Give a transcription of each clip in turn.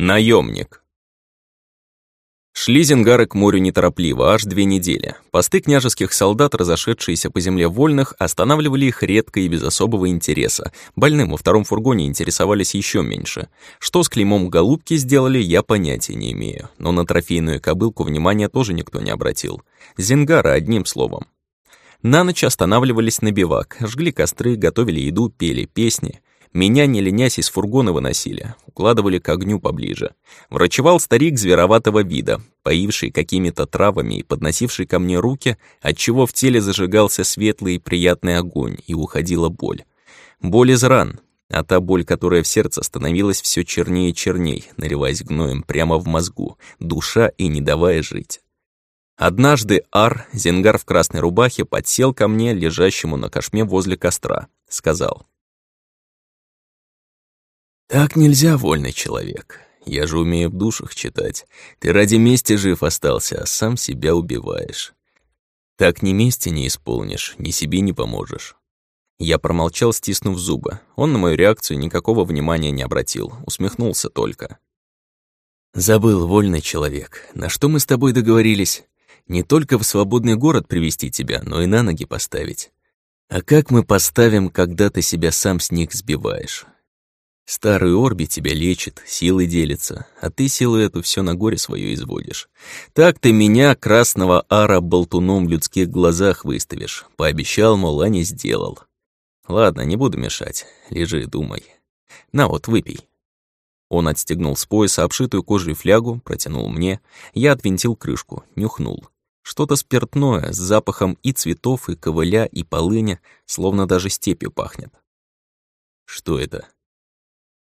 Наемник. Шли зингары к морю неторопливо, аж две недели. Посты княжеских солдат, разошедшиеся по земле вольных, останавливали их редко и без особого интереса. Больным во втором фургоне интересовались еще меньше. Что с клеймом голубки сделали, я понятия не имею. Но на трофейную кобылку внимания тоже никто не обратил. Зингары, одним словом. На ночь останавливались на бивак, жгли костры, готовили еду, пели песни. Меня, не ленясь, из фургона выносили, укладывали к огню поближе. Врачевал старик звероватого вида, поивший какими-то травами и подносивший ко мне руки, отчего в теле зажигался светлый и приятный огонь, и уходила боль. Боль из ран, а та боль, которая в сердце становилась все чернее черней, наливаясь гноем прямо в мозгу, душа и не давая жить. Однажды Ар, зенгар в красной рубахе, подсел ко мне, лежащему на кошме возле костра. Сказал. «Так нельзя, вольный человек. Я же умею в душах читать. Ты ради мести жив остался, а сам себя убиваешь. Так ни мести не исполнишь, ни себе не поможешь». Я промолчал, стиснув зубы. Он на мою реакцию никакого внимания не обратил, усмехнулся только. «Забыл, вольный человек, на что мы с тобой договорились? Не только в свободный город привести тебя, но и на ноги поставить. А как мы поставим, когда ты себя сам с них сбиваешь? Старый Орби тебя лечит, силы делится, а ты силу эту все на горе свое изводишь. Так ты меня, красного ара, болтуном в людских глазах выставишь. Пообещал, мол, а не сделал. Ладно, не буду мешать. Лежи, думай. На вот, выпей. Он отстегнул с пояса обшитую кожей флягу, протянул мне. Я отвинтил крышку, нюхнул. Что-то спиртное с запахом и цветов, и ковыля, и полыня, словно даже степью пахнет. Что это?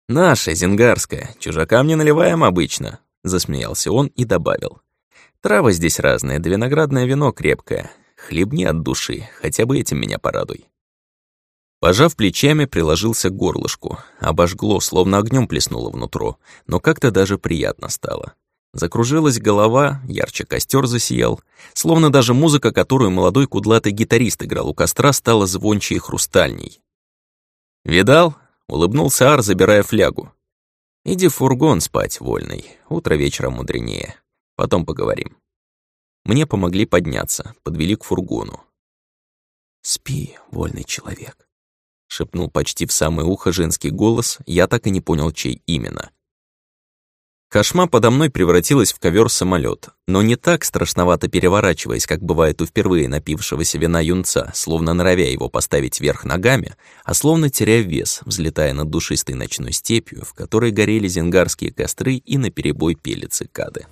«Наша, зингарская, чужакам не наливаем обычно», — засмеялся он и добавил. «Травы здесь разные, да виноградное вино крепкое. Хлебни от души, хотя бы этим меня порадуй». Пожав плечами, приложился к горлышку. Обожгло, словно огнем плеснуло внутрь, но как-то даже приятно стало. Закружилась голова, ярче костер засиял, словно даже музыка, которую молодой кудлатый гитарист играл у костра, стала звонче и хрустальней. «Видал? Улыбнулся Ар, забирая флягу. «Иди в фургон спать, вольный. Утро вечером мудренее. Потом поговорим». Мне помогли подняться, подвели к фургону. «Спи, вольный человек», — шепнул почти в самое ухо женский голос, я так и не понял, чей именно. Кошма подо мной превратилась в ковер самолет, но не так страшновато переворачиваясь, как бывает у впервые напившегося вина юнца, словно норовя его поставить вверх ногами, а словно теряя вес, взлетая над душистой ночной степью, в которой горели зенгарские костры и наперебой пели цикады.